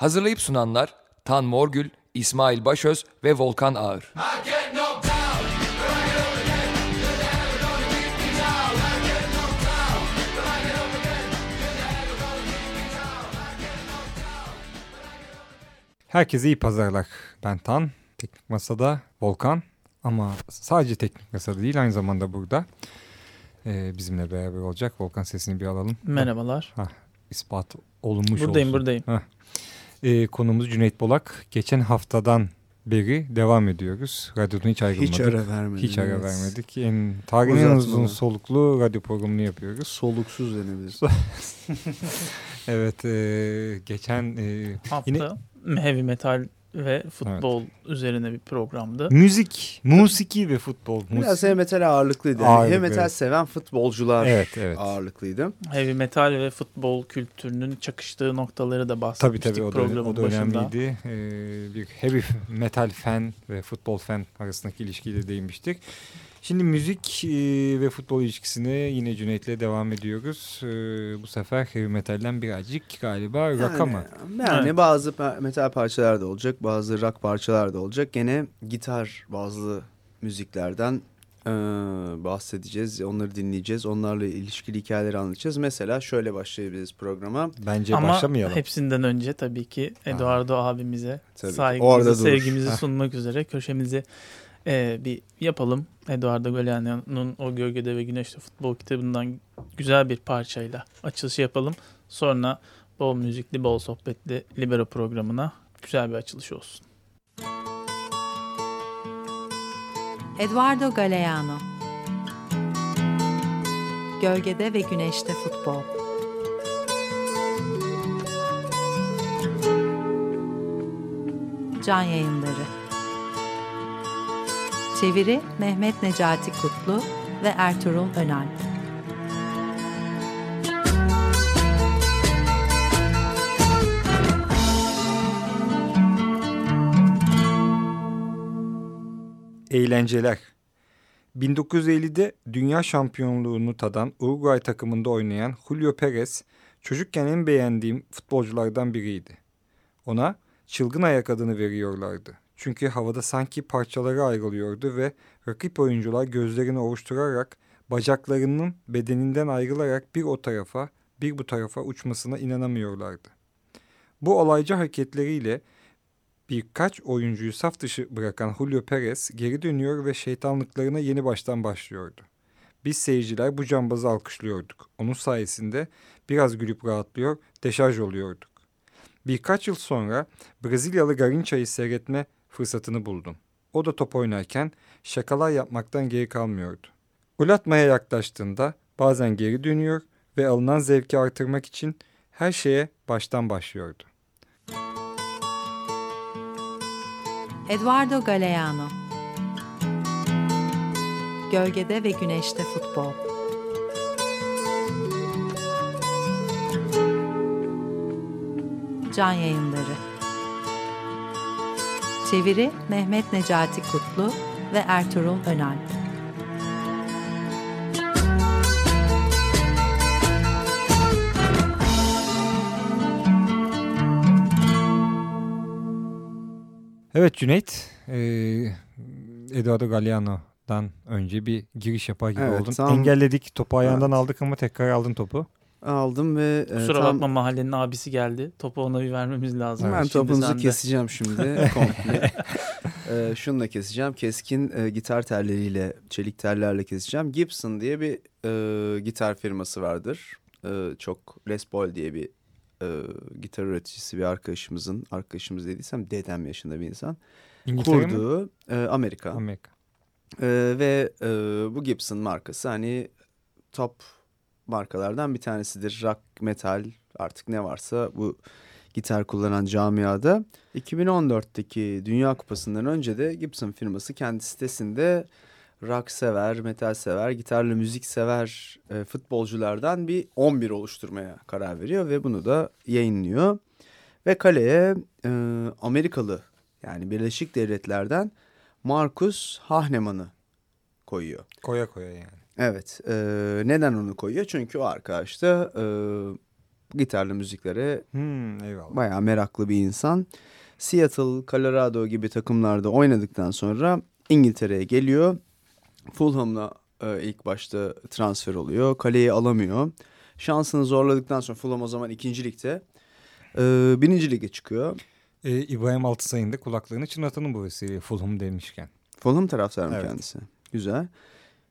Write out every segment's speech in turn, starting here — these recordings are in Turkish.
Hazırlayıp sunanlar Tan Morgül, İsmail Başöz ve Volkan Ağır. Herkese iyi pazarlar. Ben Tan, Teknik Masa'da Volkan ama sadece Teknik Masa'da değil aynı zamanda burada. Ee, bizimle beraber olacak. Volkan sesini bir alalım. Merhabalar. Hah, ispat olunmuş buradayım olsun. buradayım. Ee, konumuz Cüneyt Bolak. Geçen haftadan beri devam ediyoruz. Radyodan hiç ayrılmadık. Hiç ara vermedik. Hiç ara vermedik. En, tarihin en uzun soluklu radyo programını yapıyoruz. Soluksuz denebilir. Evet, e, geçen e, Hafta Yine- heavy metal ve futbol üzerine bir programdı. müzik, musiki ve futbol. Biraz Musik- heavy metal ağırlıklıydı. Yani Ağırlıklı, heavy metal evet. seven futbolcular Evet, evet. ağırlıklıydı. Heavy metal ve futbol kültürünün çakıştığı noktaları da Tabii bahsetmiştik tabii o da, programın o da başında. önemliydi. Ee, bir heavy metal fan ve futbol fan arasındaki ilişkiyi de değinmiştik. Şimdi müzik e, ve futbol ilişkisine yine Cüneyt'le devam ediyoruz. Ee, bu sefer heavy metalden birazcık galiba rock ama. Yani Evet. bazı metal parçalar da olacak, bazı rock parçalar da olacak. Gene gitar bazlı müziklerden eee, bahsedeceğiz, onları dinleyeceğiz, onlarla ilişkili hikayeleri anlatacağız. Mesela şöyle başlayabiliriz programa. Bence Ama başlamayalım. hepsinden önce tabii ki Eduardo abimize Tabii saygımızı, sevgimizi sunmak üzere köşemizi e, bir yapalım. Eduardo Galeano'nun o Gölgede ve Güneşte futbol kitabından güzel bir parçayla açılışı yapalım. Sonra bol müzikli, bol sohbetli Libero programına güzel bir açılış olsun. Eduardo Galeano Gölgede ve Güneşte Futbol Can Yayınları Çeviri Mehmet Necati Kutlu ve Ertuğrul Önal Eğlenceler. 1950'de dünya şampiyonluğunu tadan Uruguay takımında oynayan Julio Perez çocukken en beğendiğim futbolculardan biriydi. Ona çılgın ayak adını veriyorlardı. Çünkü havada sanki parçaları ayrılıyordu ve rakip oyuncular gözlerini ovuşturarak bacaklarının bedeninden ayrılarak bir o tarafa bir bu tarafa uçmasına inanamıyorlardı. Bu olaycı hareketleriyle birkaç oyuncuyu saf dışı bırakan Julio Perez geri dönüyor ve şeytanlıklarına yeni baştan başlıyordu. Biz seyirciler bu cambazı alkışlıyorduk. Onun sayesinde biraz gülüp rahatlıyor, deşarj oluyorduk. Birkaç yıl sonra Brezilyalı Garinça'yı seyretme fırsatını buldum. O da top oynarken şakalar yapmaktan geri kalmıyordu. Gol atmaya yaklaştığında bazen geri dönüyor ve alınan zevki artırmak için her şeye baştan başlıyordu. Eduardo Galeano Gölgede ve Güneşte Futbol Can Yayınları Çeviri Mehmet Necati Kutlu ve Ertuğrul Önal Evet Cüneyt, e, Eduardo Galeano'dan önce bir giriş yapar gibi Evet, oldun. tam- Engelledik, topu ayağından Evet. aldık ama tekrar aldın topu. Aldım ve e, Kusura tam bakma mahallenin abisi geldi. Topu ona bir vermemiz lazım. ben Şimdi topunuzu sende. keseceğim şimdi komple. e, şunu da keseceğim. Keskin e, gitar telleriyle, çelik tellerle keseceğim. Gibson diye bir e, gitar firması vardır. E, çok Les Paul diye bir e, gitar üreticisi bir arkadaşımızın, arkadaşımız dediysem dedem yaşında bir insan. İngiltere mi? kurduğu e, Amerika. Amerika. E, ve e, bu Gibson markası hani top markalardan bir tanesidir. Rock, metal artık ne varsa bu gitar kullanan camiada. 2014'teki Dünya Kupası'ndan önce de Gibson firması kendi sitesinde rock sever, metal sever, gitarlı müzik sever e, futbolculardan bir 11 oluşturmaya karar veriyor ve bunu da yayınlıyor. Ve kaleye e, Amerikalı yani Birleşik Devletler'den Marcus Hahnemann'ı koyuyor. Koya koya yani. Evet. e, neden onu koyuyor? Çünkü o arkadaş da e, gitarlı müziklere Hmm, eyvallah. bayağı meraklı bir insan. Seattle, Colorado gibi takımlarda oynadıktan sonra İngiltere'ye geliyor. Fulham'la e, ilk başta transfer oluyor. Kaleyi alamıyor. Şansını zorladıktan sonra Fulham o zaman ikinci ligde. E, birinci lige çıkıyor. Ee, İbrahim Altısay'ın da kulaklarını çınlatanın bu vesileyle Fulham demişken. Fulham taraftarı mı Evet. kendisi? Güzel.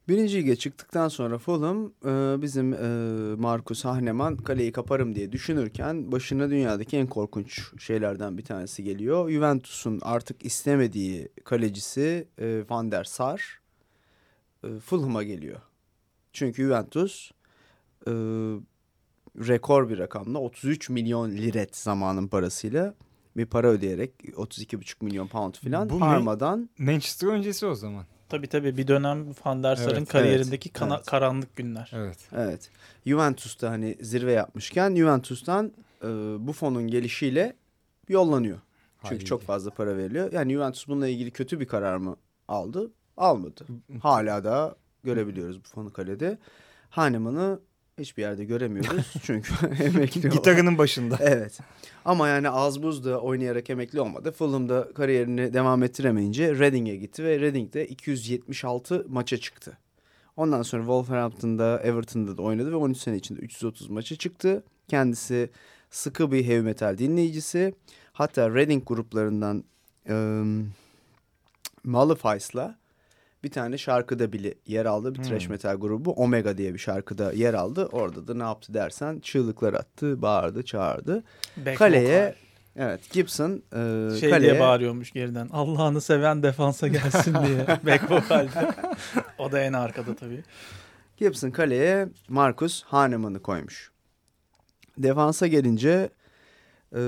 Birinci lige çıktıktan sonra Fulham e, bizim e, Markus Hahnemann kaleyi kaparım diye düşünürken başına dünyadaki en korkunç şeylerden bir tanesi geliyor. Juventus'un artık istemediği kalecisi e, Van der Sar e, Fulham'a geliyor. Çünkü Juventus e, rekor bir rakamla 33 milyon liret zamanın parasıyla bir para ödeyerek 32,5 milyon pound ne? Parma'dan Manchester öncesi o zaman. Tabii tabii bir dönem Van der Sar'ın Evet, kariyerindeki kana- evet. karanlık günler. Evet. Evet. Juventus'ta hani zirve yapmışken Juventus'tan e, bu fonun gelişiyle yollanıyor. Çünkü çok fazla para veriliyor. Yani Juventus bununla ilgili kötü bir karar mı aldı? Almadı. Hala da görebiliyoruz bu fonu kalede. Hahnemann'ı hiçbir yerde göremiyoruz. Çünkü emekli olan- Gitarının başında. Evet. Ama yani az buz da oynayarak emekli olmadı. Fulham'da kariyerini devam ettiremeyince Reading'e gitti ve Reading'de 276 maça çıktı. Ondan sonra Wolverhampton'da, Everton'da da oynadı ve 13 sene içinde 330 maça çıktı. Kendisi sıkı bir heavy metal dinleyicisi. Hatta Reading gruplarından um, Malefice'la bir tane şarkıda bile yer aldı. Bir trash Hmm. metal grubu Omega diye bir şarkıda yer aldı. Orada da ne yaptı dersen çığlıklar attı, bağırdı, çağırdı. Back kaleye vocal. evet Gibson e, şey kaleye diye bağırıyormuş geriden. Allah'ını seven defansa gelsin diye. Back vokalde. o da en arkada tabii. Gibson kaleye Marcus Hahnemann'ı koymuş. Defansa gelince e,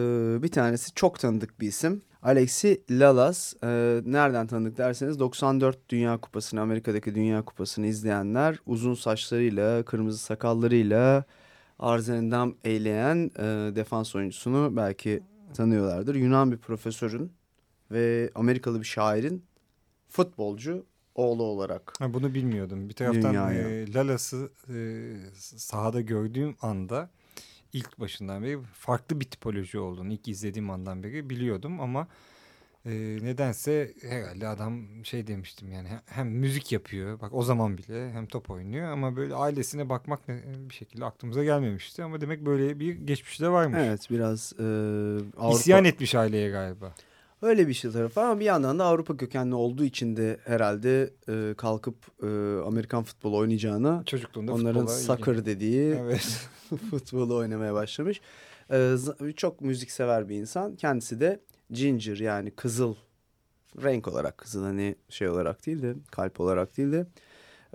bir tanesi çok tanıdık bir isim. Alexi Lalas. E, nereden tanıdık derseniz 94 Dünya Kupası'nı, Amerika'daki Dünya Kupası'nı izleyenler uzun saçlarıyla, kırmızı sakallarıyla arzendam eyleyen e, defans oyuncusunu belki tanıyorlardır. Yunan bir profesörün ve Amerikalı bir şairin futbolcu oğlu olarak Ha, bunu bilmiyordum. Bir taraftan Dünyaya. e, Lalas'ı e, sahada gördüğüm anda ilk başından beri farklı bir tipoloji olduğunu ilk izlediğim andan beri biliyordum ama e, nedense herhalde adam şey demiştim yani he- hem müzik yapıyor bak o zaman bile hem top oynuyor ama böyle ailesine bakmak ne- bir şekilde aklımıza gelmemişti ama demek böyle bir geçmişte varmış. Evet biraz e, Avrupa... İsyan etmiş aileye galiba. Öyle bir şey tarafı ama bir yandan da Avrupa kökenli olduğu için de herhalde e, kalkıp e, Amerikan futbolu oynayacağına Çocukluğunda onların soccer dediği Evet. futbolu oynamaya başlamış. E, çok müziksever bir insan. Kendisi de ginger yani kızıl renk olarak kızıl hani şey olarak değil de kalp olarak değil de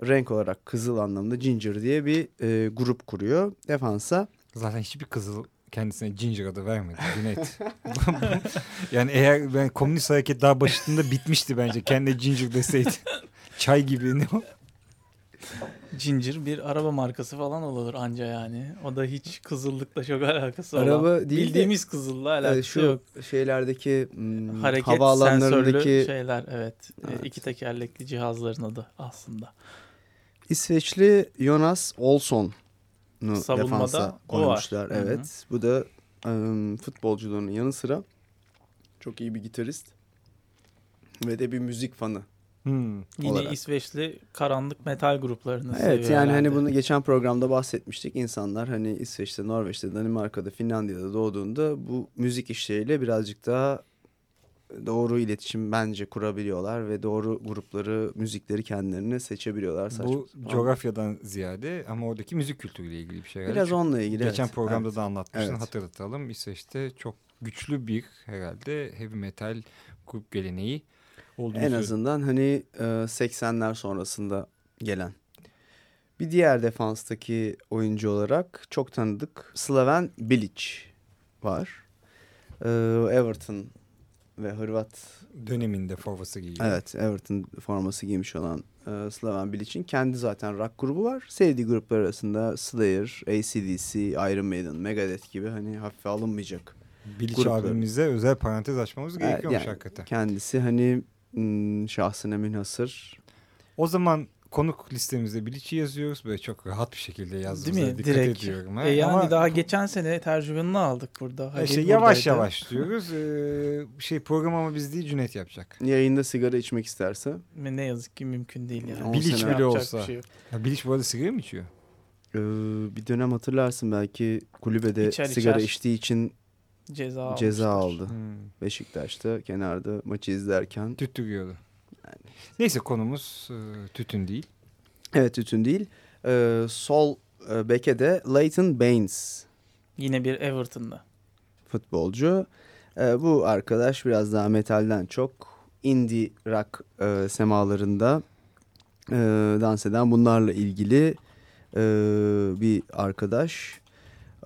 renk olarak kızıl anlamında ginger diye bir e, grup kuruyor. Defansa Zaten hiçbir kızıl kendisine Ginger adı vermedi. Cüneyt. yani eğer ben komünist hareket daha başında bitmişti bence. Kendine Ginger deseydi. Çay gibi ne o? Ginger bir araba markası falan olur anca yani. O da hiç kızıllıkla çok alakası olan. Araba değil de, Bildiğimiz kızılla e, alakası şu yok. şeylerdeki hmm, Hareket havaalanlarındaki şeyler evet. E, Evet. iki tekerlekli cihazların adı aslında. İsveçli Jonas Olsson'u Savunmada defansa koymuşlar. Evet. Bu da ım, futbolculuğunun yanı sıra çok iyi bir gitarist ve de bir müzik fanı. Hmm. Yine olarak. İsveçli karanlık metal gruplarını Evet seviyor yani hani herhalde. bunu geçen programda bahsetmiştik. İnsanlar hani İsveç'te, Norveç'te, Danimarka'da, Finlandiya'da doğduğunda bu müzik işleriyle birazcık daha doğru iletişim bence kurabiliyorlar ve doğru grupları, müzikleri kendilerine seçebiliyorlar. Saçma Bu sapan. coğrafyadan ziyade ama oradaki müzik kültürüyle ilgili bir şey. herhalde. Biraz Çünkü onunla ilgili. Geçen evet. programda Evet. da anlatmıştın. Evet. Hatırlatalım. İsveç'te çok güçlü bir herhalde heavy metal grup geleneği olduğunu En azından hani e, 80'ler sonrasında gelen. Bir diğer defanstaki oyuncu olarak çok tanıdık Slaven Bilic var. E, Everton ve Hırvat döneminde forması giyiyor. evet Everton forması giymiş olan e, Slaven Bilic'in kendi zaten rock grubu var. Sevdiği gruplar arasında Slayer, AC/DC, Iron Maiden, Megadeth gibi hani hafife alınmayacak. Bilic grupları. abimize özel parantez açmamız Evet, gerekiyormuş yani hakikaten. Kendisi hani şahsına münhasır O zaman konuk listemizde Bilic'i yazıyoruz. Böyle çok rahat bir şekilde yazdığımıza Değil mi? dikkat Direkt. ediyorum. E yani Ama daha geçen sene tecrübeni aldık burada. Halil işte yavaş buradaydı. yavaş diyoruz. Ee, şey program ama biz değil Cüneyt yapacak. Yayında sigara içmek isterse. Ne yazık ki mümkün değil yani. Bilic bile olsa. şey yok. Ya Bilic bu arada sigara mı içiyor? Ee, bir dönem hatırlarsın belki kulübede İçer sigara içer. içtiği için Ceza, ceza almıştır. aldı. Hmm. Beşiktaş'ta kenarda maçı izlerken. Tüttürüyordu. Neyse konumuz e, tütün değil. Evet tütün değil. Ee, sol e, beke de Leighton Baines Yine bir Everton'da. futbolcu. Ee, bu arkadaş biraz daha metalden çok indie rock e, semalarında e, dans eden bunlarla ilgili e, bir arkadaş.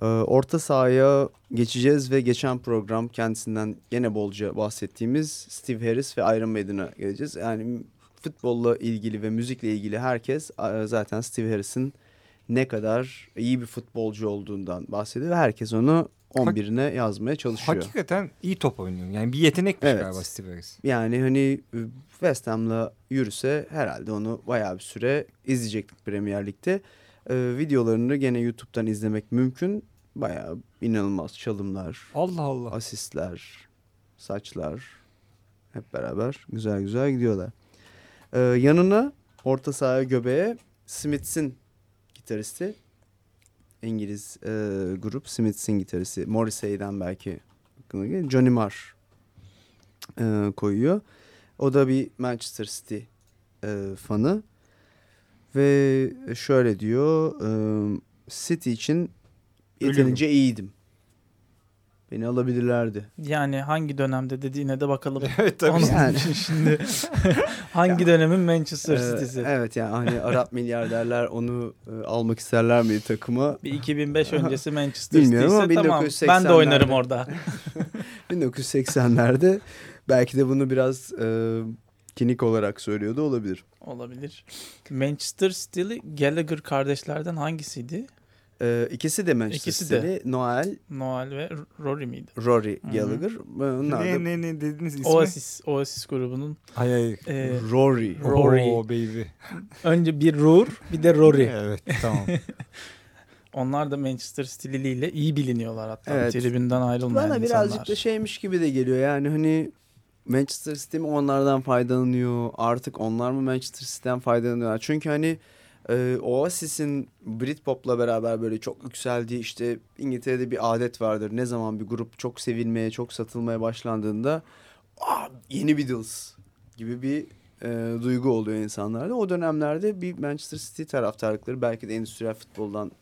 E, orta sahaya geçeceğiz ve geçen program kendisinden gene bolca bahsettiğimiz Steve Harris ve Iron Maiden'a geleceğiz. Yani futbolla ilgili ve müzikle ilgili herkes zaten Steve Harris'in ne kadar iyi bir futbolcu olduğundan bahsediyor. ve Herkes onu 11'ine yazmaya çalışıyor. Hakikaten iyi top oynuyor. Yani bir yetenekmiş Evet. galiba Steve Harris. Yani hani e, West Ham'la yürüse herhalde onu bayağı bir süre izleyecektik Premier Lig'de. E, videolarını gene YouTube'dan izlemek mümkün. Bayağı inanılmaz çalımlar, Allah Allah. asistler, saçlar hep beraber güzel güzel gidiyorlar. E, yanına orta sahaya göbeğe Smiths'in gitaristi. İngiliz e, grup Smiths'in gitaristi. Morrissey'den belki. Johnny Marr e, koyuyor. O da bir Manchester City e, fanı. Ve şöyle diyor. e, City için yeterince iyiydim. Beni alabilirlerdi. Yani hangi dönemde dediğine de bakalım. Evet tabii. Onun Yani. için şimdi hangi dönemin Manchester Ee, City'si? evet yani hani Arap milyarderler onu e, almak isterler mi takıma? Bir 2005 öncesi Manchester Bilmiyorum City ama tamam ben de 1980'lerde oynarım orada. 1980'lerde belki de bunu biraz e, kinik olarak söylüyordu olabilir. Olabilir. Manchester City'li Gallagher kardeşlerden hangisiydi? E, ikisi de Manchester İkisi de. City'li. Noel, Noel ve Rory miydi? Rory. Gallagher. Onlar ne, da ne, ne dediniz ismi? Oasis, Oasis grubunun Hayır hayır. e, Rory. Rory. Oo baby. önce bir Rur bir de Rory. Evet tamam. Onlar da Manchester City'liyle iyi biliniyorlar hatta. Evet. Tribünden ayrılmayan Bana insanlar. birazcık da şeymiş gibi de geliyor yani hani Manchester City mi onlardan faydalanıyor artık onlar mı Manchester City'den faydalanıyorlar çünkü hani e, Oasis'in Britpop'la beraber böyle çok yükseldiği işte İngiltere'de bir adet vardır. Ne zaman bir grup çok sevilmeye çok satılmaya başlandığında Aa, yeni Beatles gibi bir e, duygu oluyor insanlarda. O dönemlerde bir Manchester City taraftarlıkları belki de endüstriyel futboldan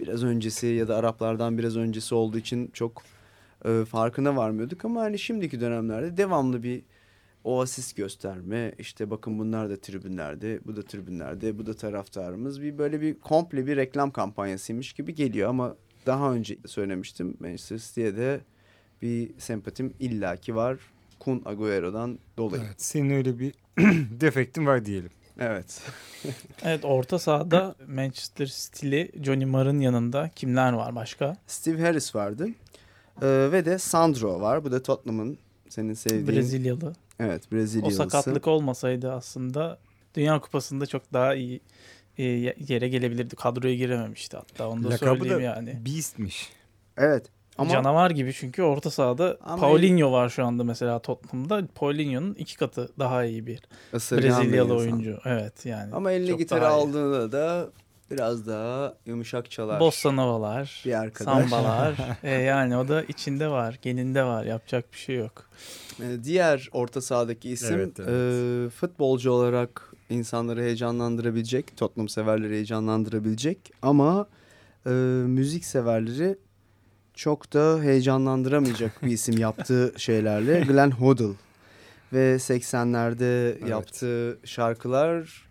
biraz öncesi ya da Araplardan biraz öncesi olduğu için çok e, farkına varmıyorduk. Ama hani şimdiki dönemlerde devamlı bir oasis gösterme işte bakın bunlar da tribünlerde bu da tribünlerde bu da taraftarımız bir böyle bir komple bir reklam kampanyasıymış gibi geliyor ama daha önce söylemiştim Manchester City'ye de bir sempatim illaki var Kun Agüero'dan dolayı. evet, senin öyle bir defektin var diyelim. Evet. Evet orta sahada Manchester City'li Johnny Marr'ın yanında kimler var başka? Steve Harris vardı E, ve de Sandro var bu da Tottenham'ın senin sevdiğin. Brezilyalı. Evet O Brezilyalısı. sakatlık olmasaydı aslında Dünya Kupası'nda çok daha iyi e, yere gelebilirdi. Kadroya girememişti hatta onu da Lakabı söyleyeyim da yani. Beast'miş. Evet. Ama Canavar gibi çünkü orta sahada Ama- Paulinho var şu anda mesela Tottenham'da. Paulinho'nun iki katı daha iyi bir bir Brezilyalı insan. oyuncu. Evet yani. Ama eline gitarı aldığında da biraz daha yumuşak çalar. Bossa Nova'lar, bir arkadaş. sambalar. E, yani o da içinde var, geninde var. Yapacak bir şey yok. Ee, Diğer orta sahadaki isim Evet, evet. e, futbolcu olarak insanları heyecanlandırabilecek, Tottenham severleri heyecanlandırabilecek ama e, müzik severleri çok da heyecanlandıramayacak bir isim yaptığı şeylerle Glenn Hoddle ve 80'lerde Evet. yaptığı şarkılar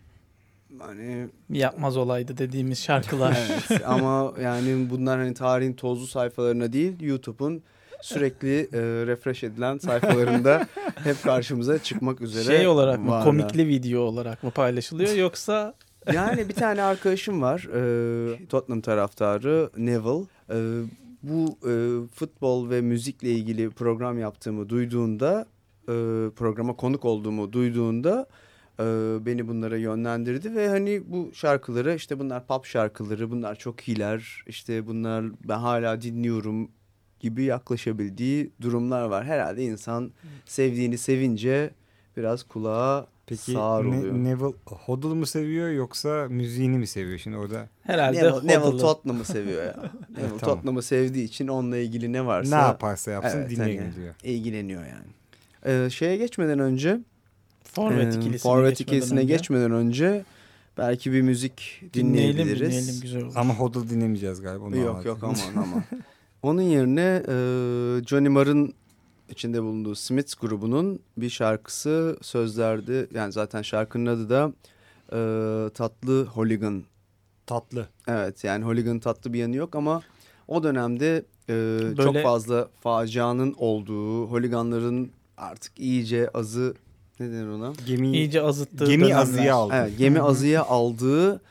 hani Yapmaz olaydı dediğimiz şarkılar. Evet ama yani bunlar hani tarihin tozlu sayfalarına değil YouTube'un sürekli e, refresh edilen sayfalarında hep karşımıza çıkmak üzere. şey olarak mı, varlar. komikli video olarak mı paylaşılıyor yoksa Yani bir tane arkadaşım var e, Tottenham taraftarı Neville. E, bu e, futbol ve müzikle ilgili program yaptığımı duyduğunda e, programa konuk olduğumu duyduğunda e, beni bunlara yönlendirdi ve hani bu şarkıları işte bunlar pop şarkıları bunlar çok iyiler işte bunlar ben hala dinliyorum gibi yaklaşabildiği durumlar var. Herhalde insan sevdiğini sevince biraz kulağa Peki sağır Ne- oluyor. Neville Hodl mu seviyor yoksa müziğini mi seviyor şimdi orada? Herhalde Neville, Neville Hodl'u. Tottenham'ı seviyor ya. Neville tamam. Tottenham'ı sevdiği için onunla ilgili ne varsa ne yaparsa yapsın Evet, dinleyin hani diyor. ilgileniyor yani. Ee, şeye geçmeden önce Forvet ikilisine, forvet geçmeden ikilisine önce geçmeden önce belki bir müzik dinleyelim dinleyebiliriz. dinleyelim güzel olur. Ama Hodl dinlemeyeceğiz galiba. onu Yok yok aman aman. Onun yerine e, Johnny Marr'ın içinde bulunduğu Smiths grubunun bir şarkısı sözlerdi. Yani zaten şarkının adı da e, Tatlı Hooligan. Tatlı. Evet yani Hooligan tatlı bir yanı yok ama o dönemde e, çok Böyle- fazla facianın olduğu, holiganların artık iyice azı ne denir ona? Gemi, İyice azıttığı gemi dönemler. azıya aldı. Evet, gemi azıya aldığı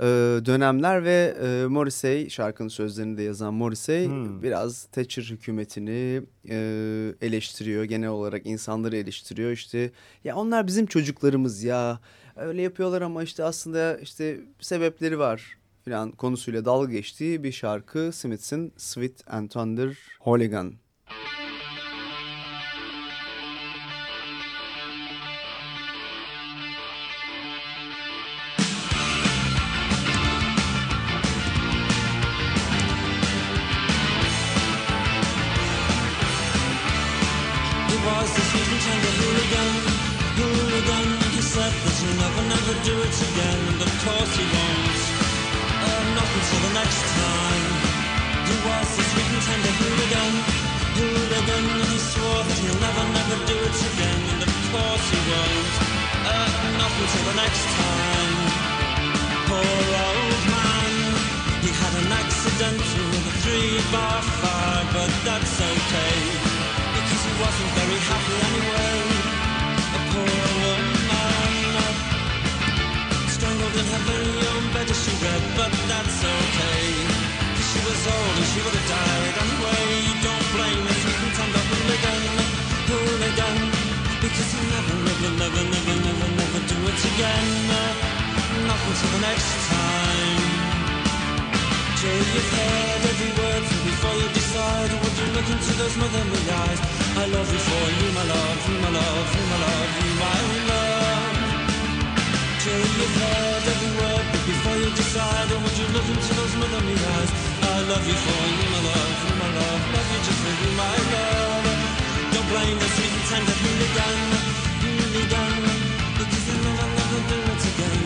e, dönemler ve e, Morrissey şarkının sözlerini de yazan Morrissey Hmm. biraz Thatcher hükümetini e, eleştiriyor. Genel olarak insanları eleştiriyor. İşte ya onlar bizim çocuklarımız ya öyle yapıyorlar ama işte aslında işte sebepleri var falan konusuyla dalga geçtiği bir şarkı Smiths'in Sweet and Thunder Hooligan. I love you for you, my love, you, my love. Love you just for you, my love. Don't blame the sweet and tender hooligan Hooligan Because he'll never, never do it again.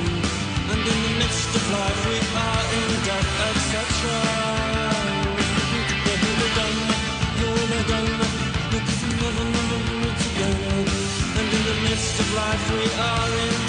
And in the midst of life we are in death, etc. Do it again. And in the midst of life we are in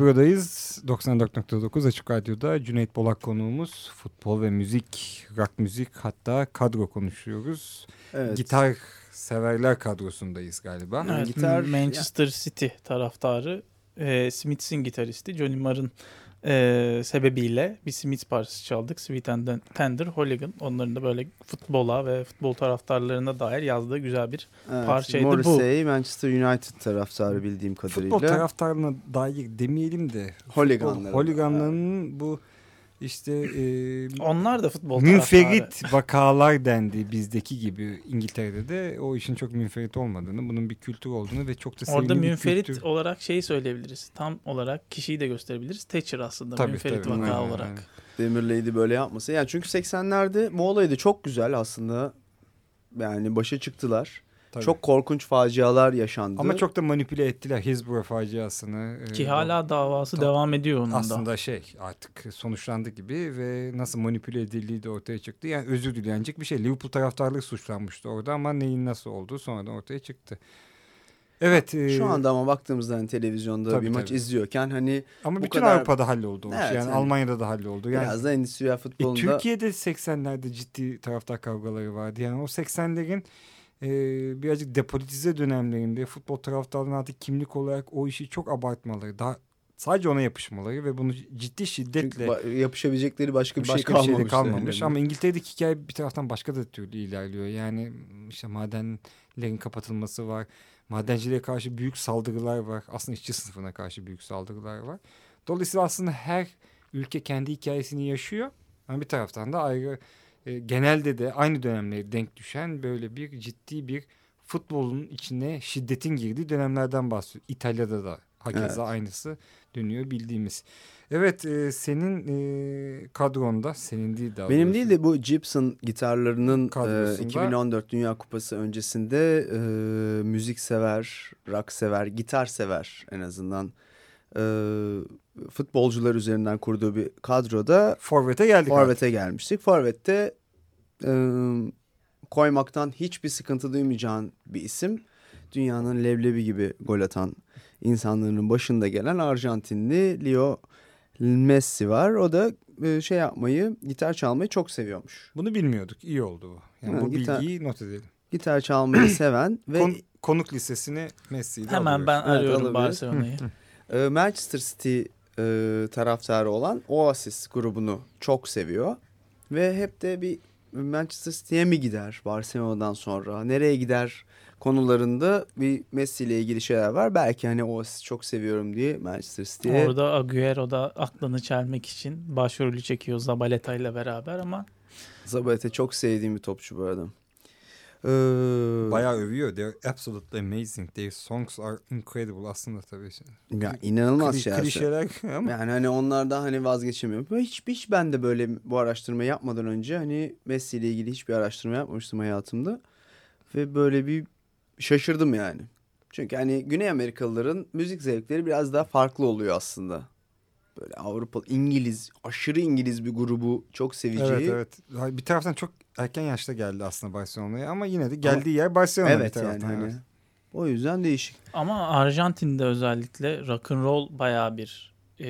Libro'dayız. 94.9 Açık Radyo'da Cüneyt Bolak konuğumuz. Futbol ve müzik, rock müzik hatta kadro konuşuyoruz. Evet. Gitar severler kadrosundayız galiba. Evet. Evet, gitar- Manchester City taraftarı e, Smiths'in gitaristi Johnny Marr'ın e, sebebiyle bir Smith parçası çaldık. Sweet and Tender Hooligan. Onların da böyle futbola ve futbol taraftarlarına dair yazdığı güzel bir Evet, parçaydı bu. Morrissey Manchester United taraftarı bildiğim kadarıyla. Futbol taraftarına dair demeyelim de Holiganların. futbol holiganlarının bu işte e, onlar da futbol münferit vakalar dendi bizdeki gibi İngiltere'de de o işin çok münferit olmadığını, bunun bir kültür olduğunu ve çok da sevimli Orada bir münferit kültür. olarak şeyi söyleyebiliriz. Tam olarak kişiyi de gösterebiliriz. Thatcher aslında Tabii, münferit tabii. vaka Aynen, olarak. aynen. Demir Lady böyle yapmasa. Yani çünkü 80'lerde bu olay da çok güzel aslında. Yani başa çıktılar. Tabii. Çok korkunç facialar yaşandı. Ama çok da manipüle ettiler Hillsborough faciasını. e, Ki hala davası Tabii. devam ediyor onun da. aslında şey artık sonuçlandı gibi ve nasıl manipüle edildiği de ortaya çıktı. Yani özür dilenecek bir şey. Liverpool taraftarlığı suçlanmıştı orada ama neyin nasıl olduğu sonradan ortaya çıktı. Evet. e, Şu anda ama baktığımızda hani televizyonda Tabii, bir maç tabii. izliyorken hani ama bu bütün kadar- Avrupa'da halloldu o iş. Evet, yani hani- Almanya'da da halloldu. Yani biraz da endüstriyel E, futbolunda Türkiye'de 80'lerde ciddi taraftar kavgaları vardı. Yani o 80'lerin e, birazcık depolitize dönemlerinde futbol taraftarının artık kimlik olarak o işi çok abartmaları, daha sadece ona yapışmaları ve bunu ciddi şiddetle yapışabilecekleri başka bir şey başka bir şey de kalmamış. kalmamış. yani. Ama İngiltere'deki hikaye bir taraftan başka da türlü ilerliyor. Yani işte madenlerin kapatılması var. Madenciliğe karşı büyük saldırılar var. Aslında işçi sınıfına karşı büyük saldırılar var. Dolayısıyla aslında her ülke kendi hikayesini yaşıyor. Ama bir taraftan da ayrı e, genelde de aynı dönemlere denk düşen böyle bir ciddi bir futbolun içine şiddetin girdiği dönemlerden bahsediyor. İtalya'da da hakeza Evet. aynısı dönüyor bildiğimiz. Evet e, senin e, kadronda senin değil daha Benim doğrusu. değil de bu Gibson gitarlarının e, Kadrosunda- 2014 Dünya Kupası öncesinde e, müzik sever, rock sever, gitar sever en azından e, futbolcular üzerinden kurduğu bir kadroda Forvet'e geldik. artık. Forvet'e gelmiştik. Forvet'te e, koymaktan hiçbir sıkıntı duymayacağın bir isim. Dünyanın leblebi gibi gol atan insanların başında gelen Arjantinli Leo Messi var. O da e, şey yapmayı, gitar çalmayı çok seviyormuş. Bunu bilmiyorduk. İyi oldu bu. Yani Ha, bu gitar- bilgiyi not edelim. Gitar çalmayı seven ve Kon- konuk listesini Messi'yi de Hemen alıyoruz. ben Evet, arıyorum alabiliriz. Barcelona'yı. Manchester City e, taraftarı olan Oasis grubunu çok seviyor. Ve hep de bir Manchester City'ye mi gider Barcelona'dan sonra? Nereye gider konularında bir Messi ile ilgili şeyler var. Belki hani Oasis çok seviyorum diye Manchester City'ye Orada Agüero da aklını çelmek için başrolü çekiyor Zabaleta ile beraber ama Zabaleta çok sevdiğim bir topçu bu arada. Ee, Bayağı övüyor. They're absolutely amazing. Their songs are incredible aslında tabii. ya inanılmaz Kli- şeyler. klişeler ama Yani hani onlardan hani vazgeçemiyorum. Böyle Hiç, hiç ben de böyle bu araştırma yapmadan önce hani Messi ile ilgili hiçbir araştırma yapmamıştım hayatımda. Ve böyle bir şaşırdım yani. Çünkü hani Güney Amerikalıların müzik zevkleri biraz daha farklı oluyor aslında. Böyle Avrupa, İngiliz, aşırı İngiliz bir grubu çok seveceği. Evet evet. Bir taraftan çok erken yaşta geldi aslında Barcelona'ya ama yine de geldiği yer Barcelona bir Evet yani taraftan. hani. evet. O yüzden değişik. ama Arjantin'de özellikle rock and roll bayağı bir e,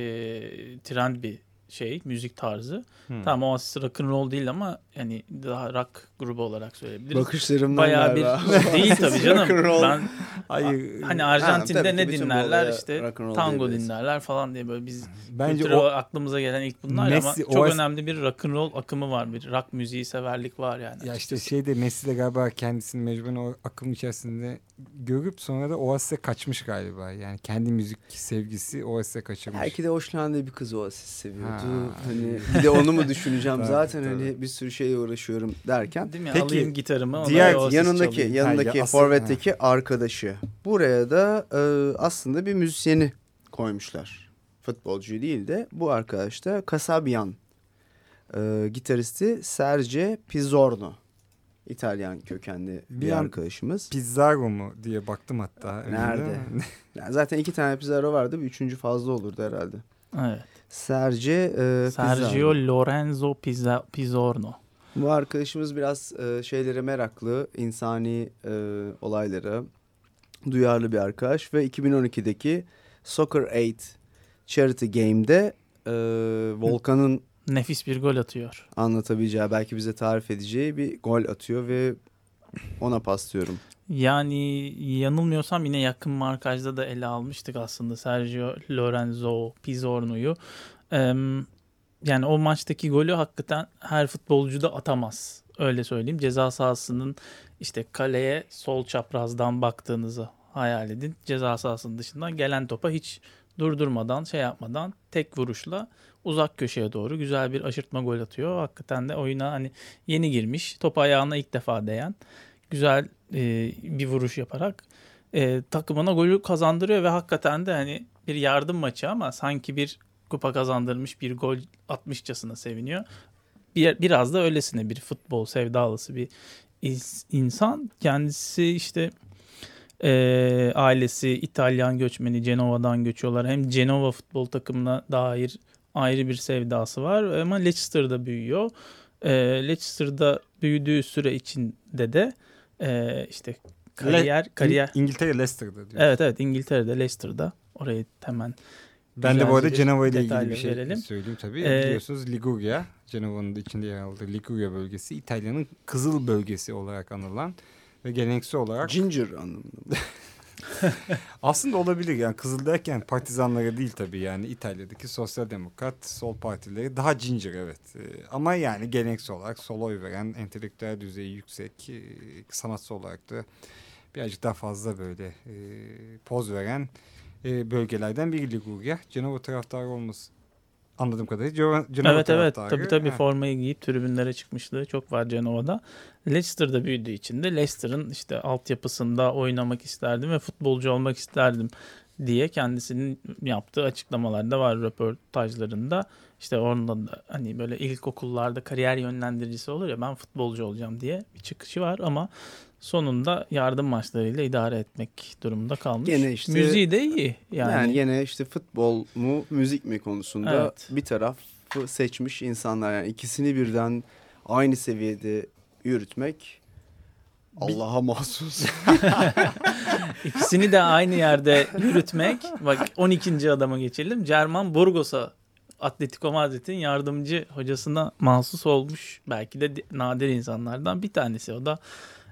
trend bir şey müzik tarzı. Hmm. Tamam Oasis rock and roll değil ama yani daha rock grubu olarak söyleyebiliriz. Bakışlarımdan bayağı galiba. bir değil tabii canım. Ben Hayır. hani Ha, Arjantin'de tabii ki ne dinlerler işte tango diyebiliriz. dinlerler falan diye böyle biz Bence o aklımıza gelen ilk bunlar ama Messi, çok Oasis- önemli bir rock and roll akımı var. Bir rock müziği severlik var yani. ya işte açıkçası. şeyde Messi de galiba kendisini mecburen o akım içerisinde görüp sonra da Oasis'e kaçmış galiba. Yani kendi müzik sevgisi Oasis'e kaçırmış. Belki de hoşlandığı bir kızı Oasis seviyordu. Ha. Hani bir de onu mu düşüneceğim Tabii, zaten tabii. hani bir sürü şeyle uğraşıyorum derken. Değil mi? Peki, Alayım gitarımı. diğer yanındaki çalayım. yanındaki Ha, forvetteki arkadaşı. Buraya da e, aslında bir müzisyeni koymuşlar. Futbolcu değil de bu arkadaş da Kasabian e, gitaristi Serge Pizzorno. İtalyan kökenli bir, Bir arkadaşımız. Pizarro mu diye baktım hatta. Nerede? Yani zaten iki tane Pizarro vardı. Bir üçüncü fazla olurdu herhalde. Evet. Serge e, Sergio Pizzorno. Lorenzo Pizza, Pizzorno. Bu arkadaşımız biraz e, şeylere meraklı, insani e, olaylara duyarlı bir arkadaş ve 2012'deki Soccer Aid Charity Game'de e, Volkan'ın Nefis bir gol atıyor. anlatabileceği belki bize tarif edeceği bir gol atıyor ve ona paslıyorum. Yani yanılmıyorsam yine yakın markajda da ele almıştık aslında Sergio Lorenzo Pizzorno'yu. Eee, yani o maçtaki golü hakikaten her futbolcu da atamaz. Öyle söyleyeyim. Ceza sahasının işte kaleye sol çaprazdan baktığınızı hayal edin. Ceza sahasının dışından gelen topa hiç durdurmadan şey yapmadan tek vuruşla uzak köşeye doğru güzel bir aşırtma gol atıyor. Hakikaten de oyuna hani yeni girmiş top ayağına ilk defa değen güzel e, bir vuruş yaparak e, takımına golü kazandırıyor ve hakikaten de hani bir yardım maçı ama sanki bir kupa kazandırmış bir gol atmışçasına seviniyor. Bir, biraz da öylesine bir futbol sevdalısı bir insan. Kendisi işte e, ailesi İtalyan göçmeni Cenova'dan göçüyorlar. Hem Cenova futbol takımına dair ayrı bir sevdası var ama Leicester'da büyüyor. E, Leicester'da büyüdüğü süre içinde de e, işte kariyer kariyer İng- İngiltere Leicester'da diyor. Evet evet İngiltere'de Leicester'da. Orayı hemen Ben de bu arada Cenova ile ilgili bir şey verelim. söyleyeyim tabii. Ee, Biliyorsunuz Liguria, Cenova'nın içinde yer aldığı Liguria bölgesi İtalya'nın kızıl bölgesi olarak anılan ve geleneksel olarak Ginger anlamında. aslında olabilir yani kızıl derken partizanlara değil tabii yani İtalya'daki sosyal demokrat sol partileri daha ginger evet. Ee, ama yani geleneksel olarak sol oy veren entelektüel düzeyi yüksek e, sanatçı olarak da birazcık daha fazla böyle e, poz veren e, bölgelerden biri Liguria. Cenova taraftarı olması anladığım kadarıyla Cenova, Cenova evet evet taraftarı. tabii tabii Ha. formayı giyip tribünlere çıkmışlığı çok var Cenova'da. Leicester'da büyüdüğü için de Leicester'ın işte altyapısında oynamak isterdim ve futbolcu olmak isterdim diye kendisinin yaptığı açıklamalarda var röportajlarında. İşte orada da hani böyle ilkokullarda kariyer yönlendiricisi olur ya ben futbolcu olacağım diye bir çıkışı var ama sonunda yardım maçlarıyla idare etmek durumunda kalmış. Gene işte- Müziği de iyi Yani, yani. yine işte futbol mu müzik mi konusunda Evet. bir tarafı seçmiş insanlar. Yani ikisini birden aynı seviyede yürütmek Allah'a mahsus. İkisini de aynı yerde yürütmek. Bak 12. adama geçelim. Cerman Burgos'a Atletico Madrid'in yardımcı hocasına mahsus olmuş. Belki de di- nadir insanlardan bir tanesi. O da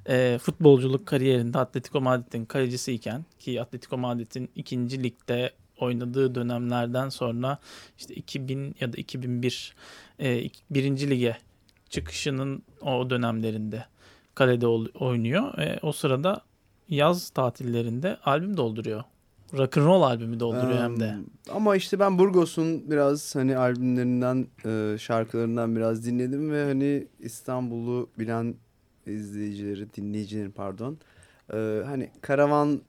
e, futbolculuk kariyerinde Atletico Madrid'in kalecisiyken ki Atletico Madrid'in ikinci ligde oynadığı dönemlerden sonra işte 2000 ya da 2001 e, birinci lige çıkışının o dönemlerinde kalede oynuyor. E, o sırada yaz tatillerinde albüm dolduruyor. Rock'n'roll albümü dolduruyor hem de. Ama işte ben Burgos'un biraz hani albümlerinden, e, şarkılarından biraz dinledim ve hani İstanbul'u bilen izleyicileri, dinleyicilerin pardon. e, hani karavan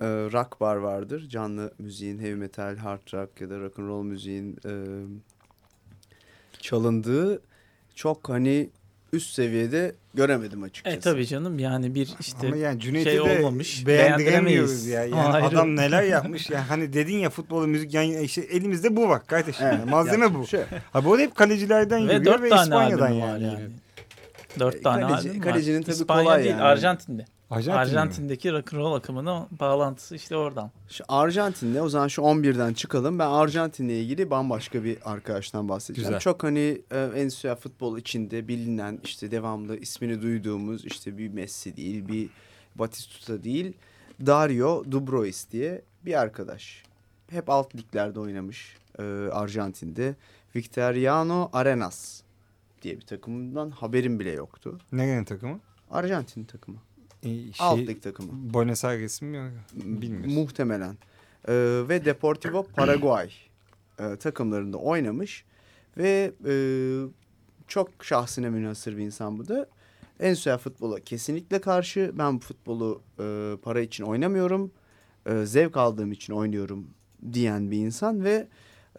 e, rock bar vardır. Canlı müziğin, heavy metal, hard rock ya da rock and roll müziğin çalındığı çok hani üst seviyede göremedim açıkçası. E tabii canım yani bir işte Ama yani Cüneyt'i şey de olmamış, beğendiremiyoruz ya. Yani Ayrı. adam neler yapmış. Yani hani dedin ya futbolu müzik yani işte elimizde bu var kardeşim. Evet, Yani malzeme bu. şey- Ha bu hep kalecilerden ve dört ve tane İspanya'dan yani. yani. Dört E, tane kaleci- albüm var. kalecinin tabii İspanya kolay değil yani. Arjantin'de. Arjantin? Arjantin'deki rock'n'roll akımının bağlantısı işte oradan. Şu Arjantin'de o zaman şu 11'den çıkalım. Ben Arjantin'le ilgili bambaşka bir arkadaştan bahsedeceğim. Güzel. Çok hani e, endüstriyel futbol içinde bilinen işte devamlı ismini duyduğumuz işte bir Messi değil bir Batistuta değil Dario Dubrois diye bir arkadaş. Hep alt liglerde oynamış e, Arjantin'de. Victoriano Arenas diye bir takımdan haberim bile yoktu. Nerenin takımı? Arjantin takımı. E, şey, Alt lig takımı. Buenos Aires mi? yok? Bilmiyoruz. Muhtemelen. Ee, ve Deportivo Paraguay e, takımlarında oynamış. Ve e, çok şahsine münhasır bir insan bu da. Endüstriyel futbola kesinlikle karşı. Ben bu futbolu e, para için oynamıyorum. E, zevk aldığım için oynuyorum diyen bir insan. Ve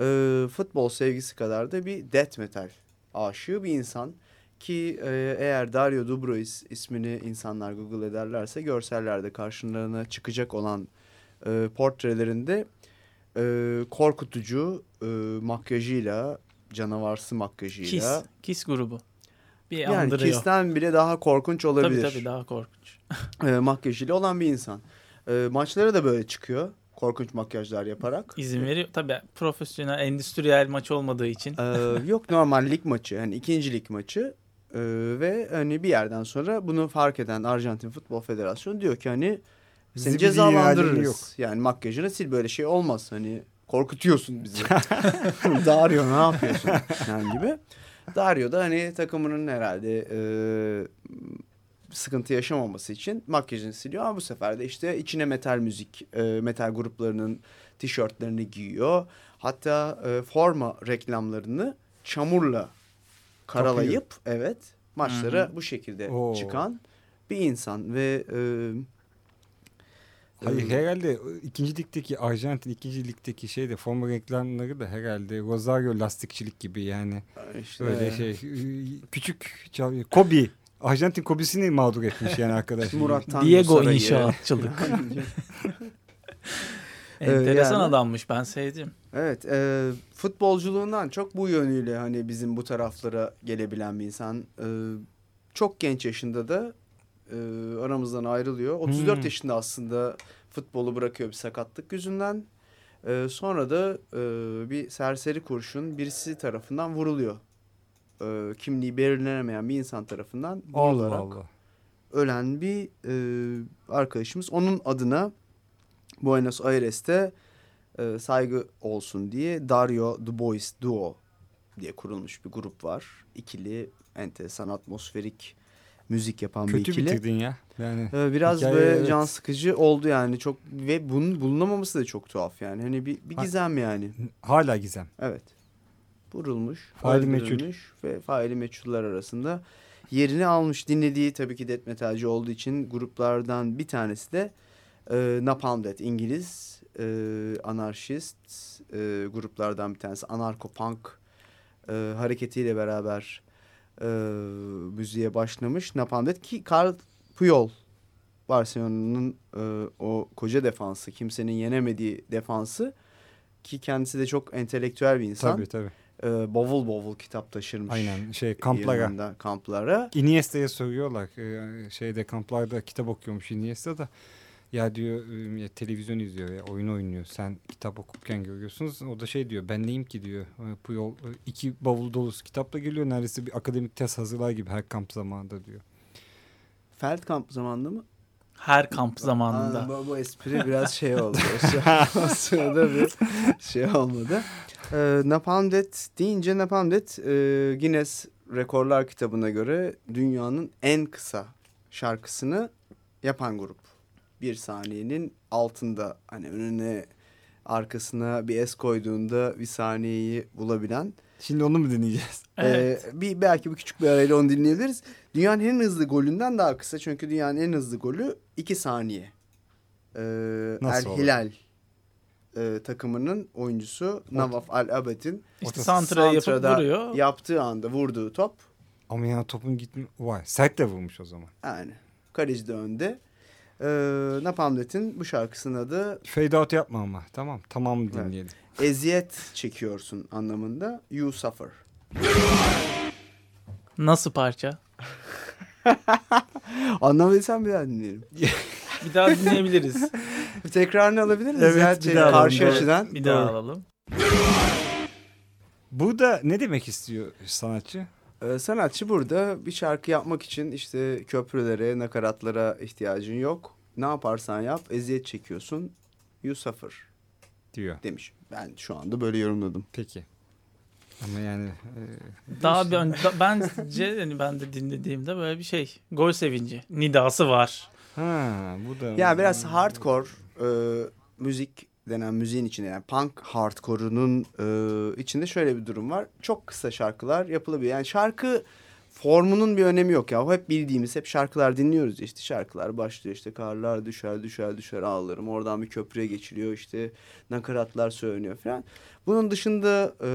e, futbol sevgisi kadar da bir death metal aşığı bir insan. Ki e, eğer Dario Dubrois ismini insanlar Google ederlerse görsellerde karşılarına çıkacak olan e, portrelerinde e, korkutucu e, makyajıyla, canavarsı makyajıyla. Kiss. Kiss grubu. Bir Yani andırıyor. Kiss'ten bile daha korkunç olabilir. Tabii tabii daha korkunç. e, makyajıyla olan bir insan. E, maçlara da böyle çıkıyor. Korkunç makyajlar yaparak. İzin veriyor. Tabii profesyonel, endüstriyel maç olmadığı için. Ee, yok normal lig maçı yani ikinci lig maçı Ee, ve hani bir yerden sonra bunu fark eden Arjantin Futbol Federasyonu diyor ki hani seni cezalandırırız. yok. Yani makyajını sil böyle şey olmaz hani korkutuyorsun bizi. Dario ne yapıyorsun yani gibi. Dario da hani takımının herhalde e, sıkıntı yaşamaması için makyajını siliyor ama bu sefer de işte içine metal müzik, e, metal gruplarının tişörtlerini giyiyor. Hatta e, forma reklamlarını çamurla karalayıp evet maçlara bu şekilde Oo. çıkan bir insan ve e, Hayır e, herhalde ikinci ligdeki Arjantin ikinci ligdeki şey de forma reklamları da herhalde Rosario lastikçilik gibi yani işte öyle şey küçük Kobe Arjantin Kobe'sini mağdur etmiş yani arkadaş. Murat Tanrı Diego inşaatçılık. Ee, Enteresan yani- adammış ben sevdim. Evet, e, futbolculuğundan çok bu yönüyle hani bizim bu taraflara gelebilen bir insan. E, çok genç yaşında da e, aramızdan ayrılıyor. 34 Hmm. yaşında aslında futbolu bırakıyor bir sakatlık yüzünden. E, sonra da e, bir serseri kurşun birisi tarafından vuruluyor. E, kimliği belirlenemeyen bir insan tarafından Allah vurularak Allah. ölen bir e, arkadaşımız. Onun adına Buenos Aires'te e, saygı olsun diye Dario Du Bois Duo diye kurulmuş bir grup var. İkili, enteresan, atmosferik müzik yapan bir Kötü ikili. bitirdin ya. Yani E, biraz Hikaye, böyle evet. can sıkıcı oldu yani çok ve bunun bulunamaması da çok tuhaf yani. Hani bir, bir gizem yani. hala gizem. Evet. Vurulmuş, Faili meçhul. ve faili meçhuller arasında yerini almış. Dinlediği tabii ki death metalci olduğu için gruplardan bir tanesi de e, Napalm Death İngiliz e, anarşist e, gruplardan bir tanesi. Anarko-punk e, hareketiyle beraber e, müziğe başlamış. Napalm Death ki Carl Puyol Barcelona'nın e, o koca defansı, kimsenin yenemediği defansı ki kendisi de çok entelektüel bir insan. Tabii tabii. E, bavul bavul kitap taşırmış. Aynen şey kamplara. yanında, kamplara. Iniesta'ya soruyorlar. Ee, şeyde kamplarda kitap okuyormuş Iniesta da. Ya diyor ya, televizyon izliyor ya oyun oynuyor. Sen kitap okurken görüyorsunuz. O da şey diyor ben neyim ki diyor. E, Bu yol iki bavul dolusu kitapla geliyor. Neredeyse bir akademik test hazırlar gibi her kamp zamanında diyor. Feldkamp zamanında mı? Her kamp zamanında. Aa, bu, bu espri biraz şey oldu. O sırada bir şey olmadı. Ee, Napalm Death deyince Napalm Death e, Guinness Rekorlar kitabına göre dünyanın en kısa şarkısını yapan grup. Bir saniyenin altında hani önüne arkasına bir es koyduğunda bir saniyeyi bulabilen. Şimdi onu mu dinleyeceğiz? Evet. Ee, bir belki bir küçük bir arayla onu dinleyebiliriz. Dünyanın en hızlı golünden daha kısa çünkü dünyanın en hızlı golü 2 saniye. Ee, Nasıl El olur? Hilal e, takımının oyuncusu Navaf Al Abed'in İşte santrada vuruyor. yaptığı anda vurduğu top Ama ya topun gitmi... Vay sert de vurmuş o zaman. yani kaleci de önde. Ee, Napalm Death'in bu şarkısının adı Fade out yapma ama. Tamam. Tamam Evet. dinleyelim. eziyet çekiyorsun anlamında. You suffer. Nasıl parça? Anlamadıysan bir daha dinleyelim. Bir daha dinleyebiliriz. Bir tekrarını alabilir miyiz? Evet, ya? bir Şey, daha karşı alalım. açıdan. Bir daha Doğru. alalım. Burada ne demek istiyor sanatçı? Ee, sanatçı burada bir şarkı yapmak için işte köprülere, nakaratlara ihtiyacın yok. Ne yaparsan yap eziyet çekiyorsun. You suffer Diyor. demiş. Ben şu anda böyle yorumladım. Peki. Ama yani e, Daha da- bence hani ben de dinlediğimde böyle bir şey. Gol sevinci. Nidası var. ha bu da Ya biraz hardcore e, müzik denen müziğin içinde yani punk hardcore'unun e, içinde şöyle bir durum var. Çok kısa şarkılar yapılabiliyor. Yani şarkı formunun bir önemi yok ya. O hep bildiğimiz hep şarkılar dinliyoruz işte şarkılar başlıyor işte karlar düşer düşer düşer ağlarım. Oradan bir köprüye geçiliyor işte nakaratlar söyleniyor falan. Bunun dışında e,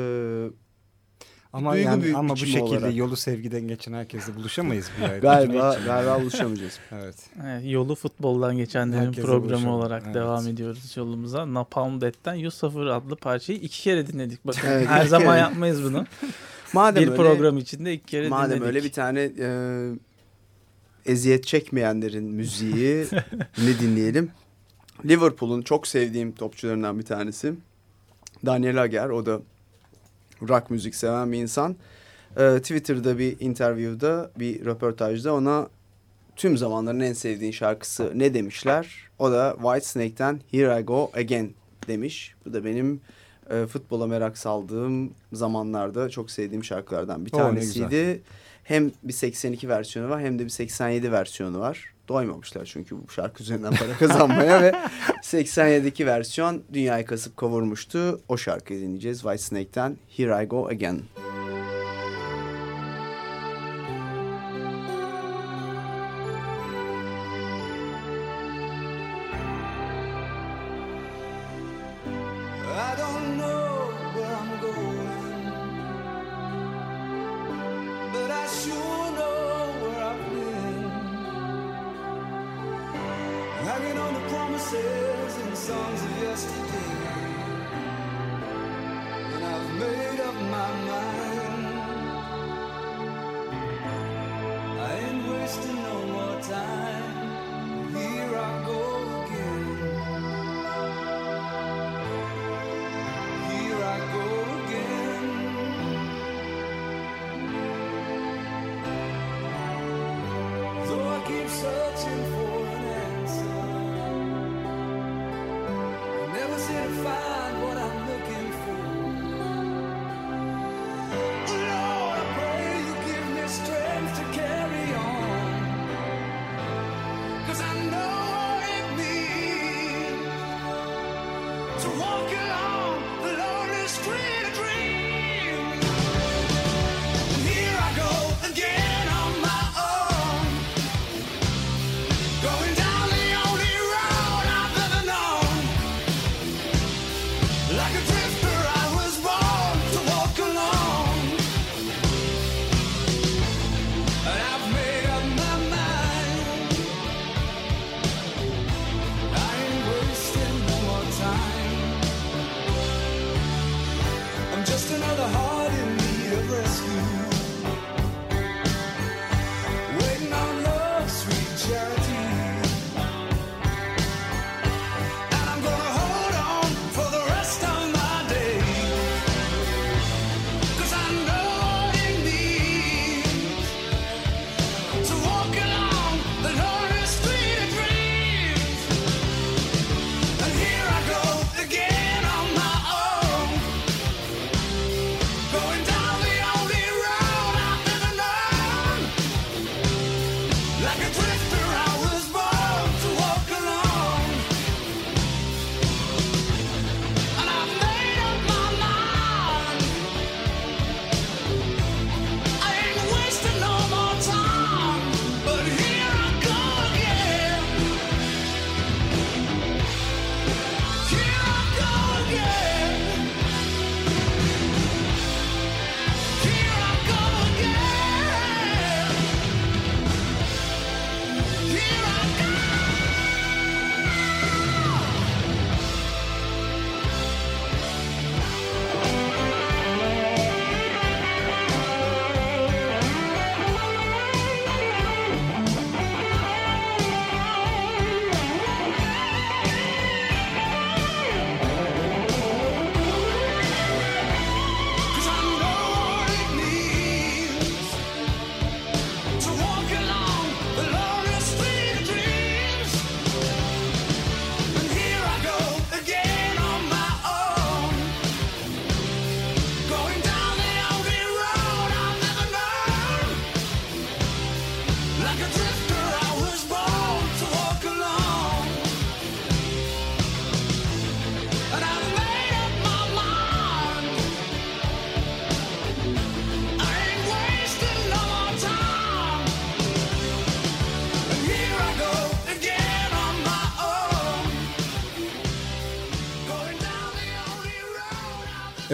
ama Duygu yani, ama bu şekilde olarak. yolu sevgiden geçen herkesle buluşamayız bir yerde. galiba galiba buluşamayacağız. evet. evet. Yolu futboldan geçenlerin Herkese programı olarak evet. devam ediyoruz yolumuza. Napalm Death'ten 100 adlı parçayı iki kere dinledik. Bakın evet, her zaman kere. yapmayız bunu. madem bir öyle, program içinde iki kere madem dinledik. Madem öyle bir tane e, eziyet çekmeyenlerin müziği ne dinleyelim? Liverpool'un çok sevdiğim topçularından bir tanesi. Daniel Agger o da rock müzik seven bir insan. Ee, Twitter'da bir interview'da, bir röportajda ona tüm zamanların en sevdiğin şarkısı ne demişler? O da Whitesnake'ten Here I Go Again demiş. Bu da benim e, futbola merak saldığım zamanlarda çok sevdiğim şarkılardan bir tanesiydi. O, hem bir 82 versiyonu var hem de bir 87 versiyonu var doymamışlar çünkü bu şarkı üzerinden para kazanmaya ve 87'deki versiyon dünyayı kasıp kavurmuştu. O şarkıyı dinleyeceğiz Whitesnake'ten Here I Go Again.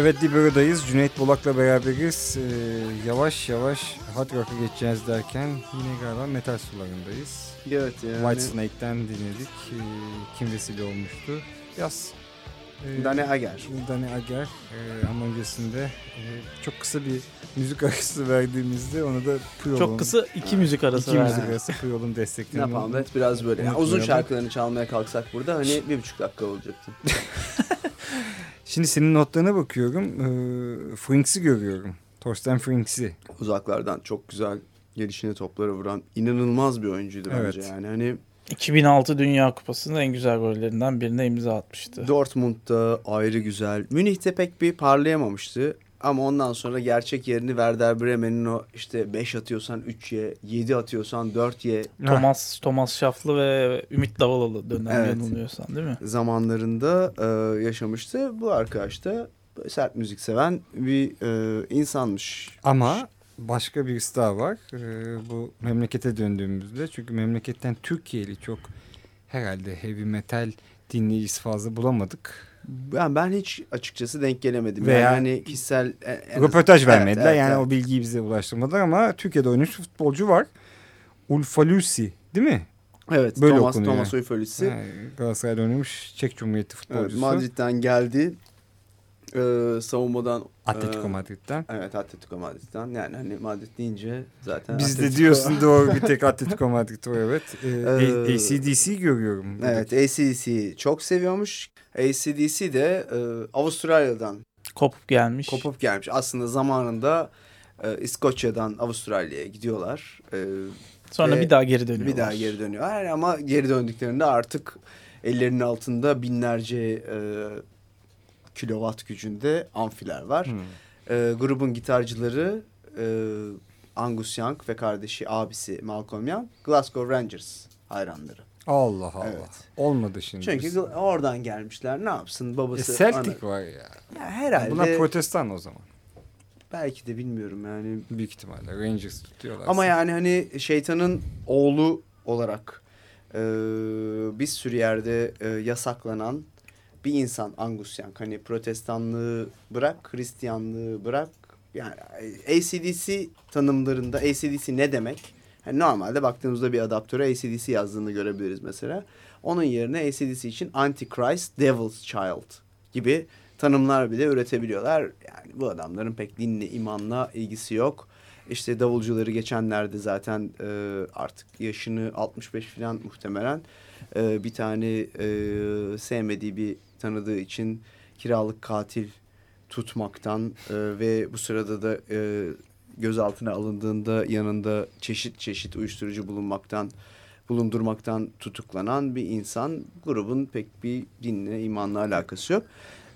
Evet Libero'dayız. Cüneyt Bolak'la beraberiz. Ee, yavaş yavaş hard rock'a geçeceğiz derken yine galiba metal sularındayız. Evet yani. White Snake'den dinledik. Ee, kim vesile olmuştu? Yaz. Ee, Dane Ager. Dane Ager. Ee, ama öncesinde e, çok kısa bir müzik arası verdiğimizde ona da Puyol'un... Çok kısa iki müzik arası İki müzik arası Puyol'un desteklerini... Napalm Death biraz böyle. Yani uzun şarkılarını çalmaya kalksak burada hani bir buçuk dakika olacaktı. Şimdi senin notlarına bakıyorum. E, Frinks'i görüyorum. Thorsten Frinks'i. Uzaklardan çok güzel gelişine topları vuran inanılmaz bir oyuncuydu bence Evet. yani. Hani 2006 Dünya Kupası'nın en güzel gollerinden birine imza atmıştı. Dortmund'da ayrı güzel. Münih'te pek bir parlayamamıştı. Ama ondan sonra gerçek yerini Werder Bremen'in o işte 5 atıyorsan 3 ye, 7 atıyorsan 4 ye Thomas Thomas Şaflı ve Ümit Davalalı dönem Evet. yanılmıyorsan değil mi? zamanlarında e, yaşamıştı. Bu arkadaş da sert müzik seven bir e, insanmış. Ama başka birisi daha var. Ee, bu memlekete döndüğümüzde. Çünkü memleketten Türkiye'li çok herhalde heavy metal dinleyicisi fazla bulamadık. Ben, ben hiç açıkçası denk gelemedim. Veya- yani hani kişisel... en- en- Röportaj Evet, vermediler. evet, yani evet. o bilgiyi bize ulaştırmadılar ama Türkiye'de oynamış futbolcu var. Ulfalusi değil mi? Evet, Böyle Thomas, okunuyor. Thomas Uyfölisi. Ha, Galatasaray'da oynamış Çek Cumhuriyeti Evet, futbolcusu. Madrid'den geldi. Ee, savunmadan... Atletico e, Madrid'den. Evet Atletico Madrid'den. Yani hani Madrid deyince zaten Biz de Atletico- diyorsun doğru bir tek Atletico Madrid var evet. Ee, ACDC görüyorum. Evet ACDC'yi çok seviyormuş. ACDC de e, Avustralya'dan Kopup gelmiş. kopup gelmiş. Aslında zamanında e, İskoçya'dan Avustralya'ya gidiyorlar. E, Sonra bir daha geri dönüyorlar. bir daha geri dönüyorlar ama geri döndüklerinde artık ellerinin altında binlerce e, kilowatt gücünde amfiler var. Hmm. E, grubun gitarcıları e, Angus Young ve kardeşi abisi Malcolm Young Glasgow Rangers hayranları. Allah Allah. Evet. Olmadı şimdi. Çünkü Biz- oradan gelmişler ne yapsın E, babası. Celtic ana- var ya. Ya herhalde Bunlar protestan o zaman. belki de bilmiyorum yani. Büyük ihtimalle. Rangers tutuyorlar. Ama yani hani şeytanın oğlu olarak e, bir sürü yerde e, yasaklanan bir insan Angus Young. Hani protestanlığı bırak, Hristiyanlığı bırak. Yani ACDC tanımlarında ACDC ne demek? Yani normalde baktığımızda bir adaptöre ACDC yazdığını görebiliriz mesela. Onun yerine ACDC için Antichrist, Devil's Child gibi tanımlar bile üretebiliyorlar. Yani bu adamların pek dinle, imanla ilgisi yok. İşte davulcuları geçenlerde zaten e, artık yaşını 65 falan muhtemelen e, bir tane e, sevmediği bir tanıdığı için kiralık katil tutmaktan e, ve bu sırada da e, gözaltına alındığında yanında çeşit çeşit uyuşturucu bulunmaktan bulundurmaktan tutuklanan bir insan grubun pek bir dinle imanla alakası yok.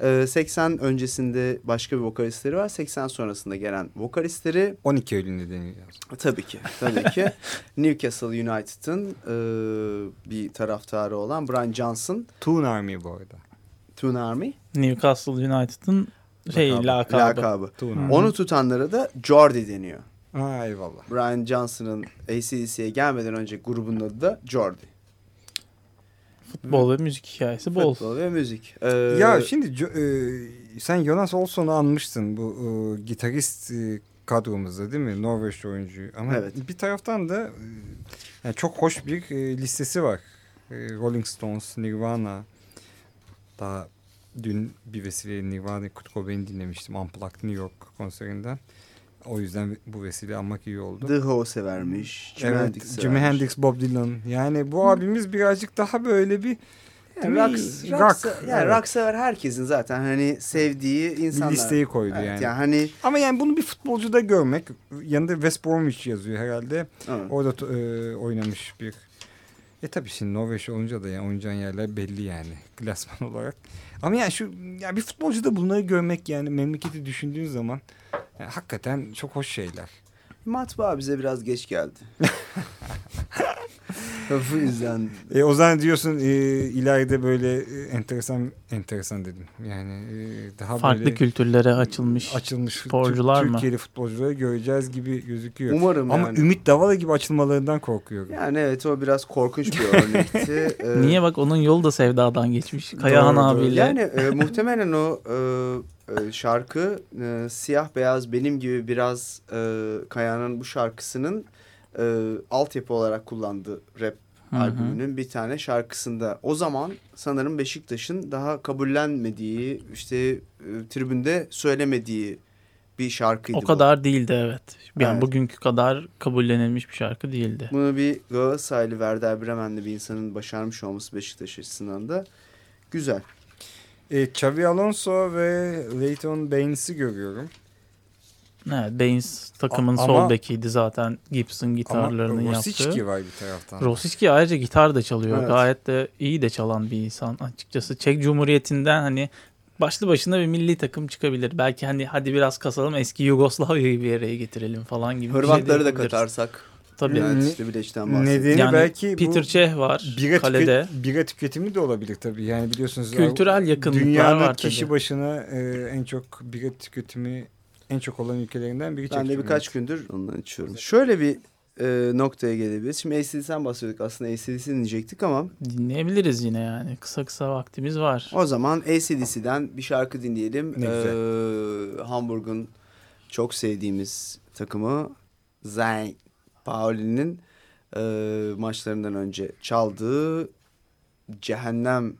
E, 80 öncesinde başka bir vokalistleri var. 80 sonrasında gelen vokalistleri 12 Eylül nedeniyle. Tabii ki. Tabii ki. Newcastle United'ın e, bir taraftarı olan Brian Johnson. Toon Army bu arada. Toon Army. Newcastle United'ın şey Lakabı. lakabı. Onu tutanlara da Jordi deniyor. Ha eyvallah. Brian Johnson'ın ACDC'ye gelmeden önce grubun adı da Jordi. Futbol ve müzik hikayesi bol. Futbol ve müzik. Ee, Ya şimdi e, sen Jonas Olsson'u anmıştın bu e, gitarist e, kadromuzda değil mi? Norveç oyuncu. Ama Evet. bir taraftan da e, yani çok hoş bir e, listesi var. E, Rolling Stones, Nirvana. Daha dün bir vesileyle Nirvana Kurt Cobain'i dinlemiştim. Unplugged New York konserinden. O yüzden bu vesile almak iyi oldu. The Who severmiş. Jimi evet, Hendrix Jimi severmiş. Hendrix, Bob Dylan. Yani bu abimiz birazcık daha böyle bir Yani rock, rock, Rock, yani evet. rock sever herkesin zaten hani sevdiği bir insanlar. listeyi koydu Evet, yani. yani hani Ama yani bunu bir futbolcuda görmek yanında West Bromwich yazıyor herhalde. evet. Orada e, oynamış bir. E tabii şimdi Norveç olunca da yani oynayacağın yerler belli yani klasman olarak. Ama yani şu ya bir futbolcuda bunları görmek yani memleketi düşündüğün zaman yani hakikaten çok hoş şeyler. Matbaa bize biraz geç geldi. Bu yüzden E, o zaman diyorsun e, ileride böyle e, enteresan enteresan dedim. Yani e, daha Farklı böyle kültürlere açılmış. açılmış sporcular Türk- mı? Türkiye'li futbolcuları göreceğiz gibi gözüküyor. umarım Ama yani. Ümit Davala gibi açılmalarından korkuyorum. Yani evet o biraz korkunç bir örnekti. Ee, Niye bak onun yolu da sevdadan geçmiş. Kayahan Doğru, doğru. abiyle. Yani e, muhtemelen o e, e, şarkı e, siyah beyaz benim gibi biraz e, Kaya'nın bu şarkısının e, altyapı olarak kullandığı rap hı. albümünün bir tane şarkısında. O zaman sanırım Beşiktaş'ın daha kabullenmediği işte e, tribünde söylemediği bir şarkıydı O bu. kadar değildi evet. Yani Evet. bugünkü kadar kabullenilmiş bir şarkı değildi. Bunu bir Galatasaraylı Werder Bremen'li bir insanın başarmış olması Beşiktaş açısından da güzel. E, Xavi Alonso ve Leighton Baines'i görüyorum. Evet, Baines takımın A- ama- sol bekiydi zaten Gibson Ama gitarlarını Rosicki var bir taraftan. Rosicki ayrıca gitar da çalıyor. Evet. Gayet de iyi de çalan bir insan açıkçası. Çek Cumhuriyeti'nden hani başlı başına bir milli takım çıkabilir. Belki hani hadi biraz kasalım eski Yugoslavya'yı bir araya getirelim falan gibi bir şey Hırvatları da yapabiliriz. katarsak. Tabii. Evet Ne- işte Bileç'ten bahsediyorum. Nedeni Yani belki Peter Cech var bira, kalede. tüket, bira tüketimi de olabilir tabii. Yani biliyorsunuz Kültürel yakınlıklar dünyada var kişi tabii. başına e, en çok bira tüketimi en çok olan ülkelerinden biri. Ben de birkaç gündür ondan içiyorum. Şöyle bir e, noktaya gelebiliriz. Şimdi ACDC'den bahsediyorduk. Aslında ACDC dinleyecektik ama Dinleyebiliriz yine yani. Kısa kısa vaktimiz var. o zaman ACDC'den bir şarkı dinleyelim. Ne güzel. Ee, Hamburg'un çok sevdiğimiz takımı St. Pauli'nin e, maçlarından önce çaldığı Cehennem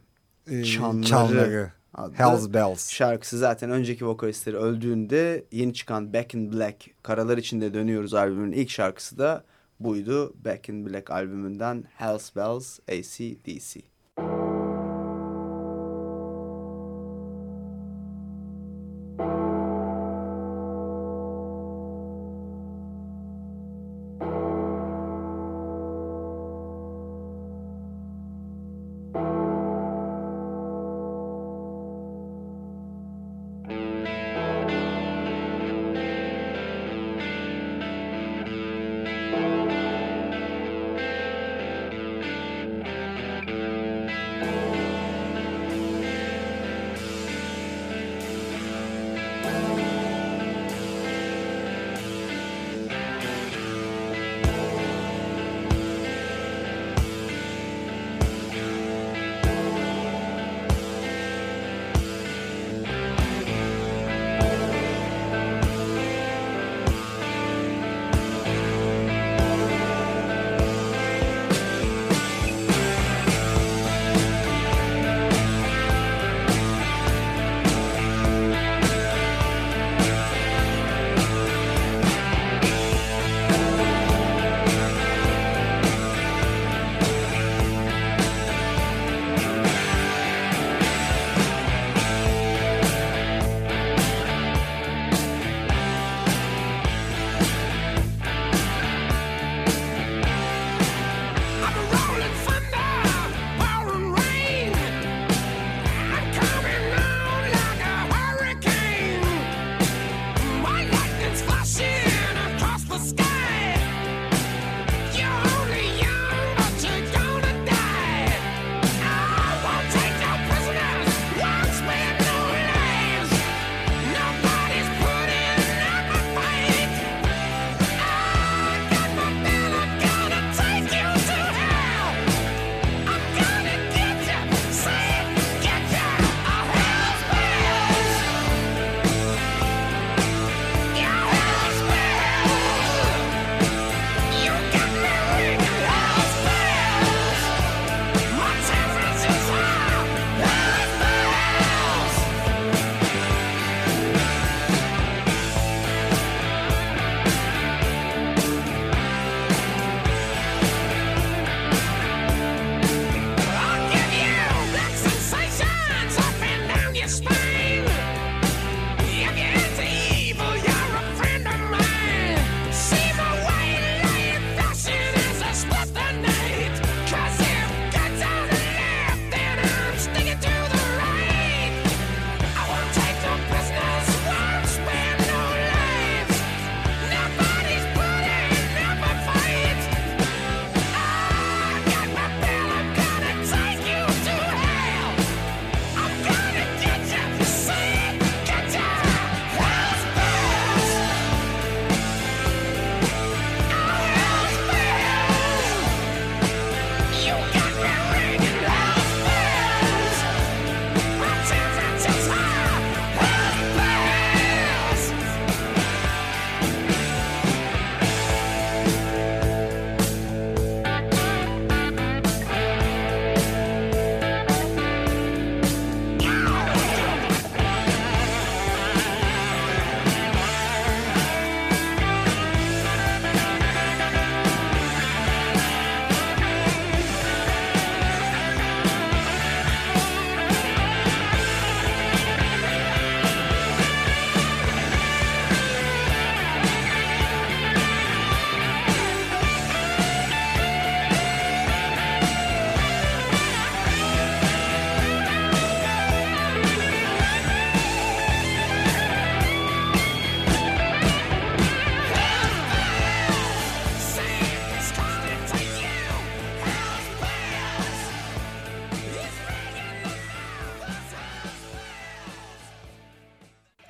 E, Çanları çanları. adlı Hells Bells. şarkısı zaten önceki vokalistleri öldüğünde yeni çıkan Back in Black Karalar içinde dönüyoruz albümünün ilk şarkısı da buydu. Back in Black albümünden Hells Bells AC/DC.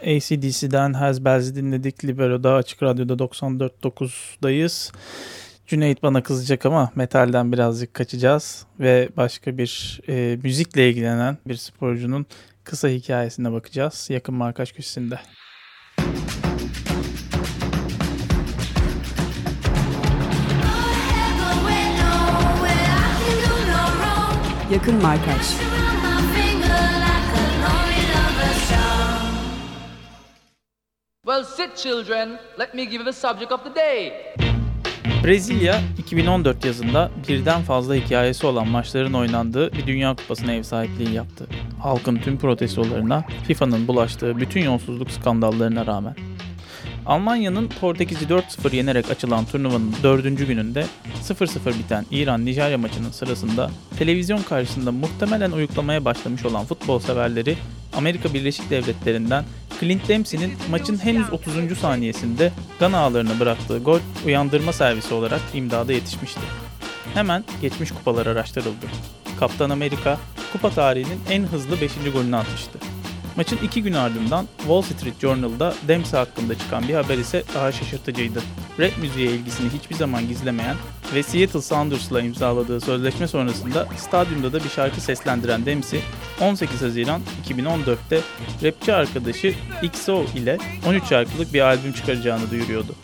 ACDC'den Has Bells'i dinledik. Libero'da Açık Radyo'da 94.9'dayız. Cüneyt bana kızacak ama metalden birazcık kaçacağız ve başka bir e, müzikle ilgilenen bir sporcunun kısa hikayesine bakacağız yakın markaç köşesinde. Yakın markaj. Well, sit, children. Let me give the subject of the day. Brezilya 2014 yazında birden fazla hikayesi olan maçların oynandığı bir Dünya Kupası'na ev sahipliği yaptı. Halkın tüm protestolarına, FIFA'nın bulaştığı bütün yolsuzluk skandallarına rağmen. Almanya'nın Portekiz'i 4-0 yenerek açılan turnuvanın 4. gününde 0-0 biten İran-Nijerya maçının sırasında televizyon karşısında muhtemelen uyuklamaya başlamış olan futbol severleri Amerika Birleşik Devletleri'nden Clint Dempsey'nin maçın henüz 30. saniyesinde Gana ağlarına bıraktığı gol uyandırma servisi olarak imdada yetişmişti. Hemen geçmiş kupalar araştırıldı. Kaptan Amerika kupa tarihinin en hızlı 5. golünü atmıştı. Maçın iki gün ardından Wall Street Journal'da Dempsey hakkında çıkan bir haber ise daha şaşırtıcıydı. Rap müziğe ilgisini hiçbir zaman gizlemeyen ve Seattle Sounders'la imzaladığı sözleşme sonrasında stadyumda da bir şarkı seslendiren Dempsey, 18 Haziran 2014'te rapçi arkadaşı XO ile 13 şarkılık bir albüm çıkaracağını duyuruyordu.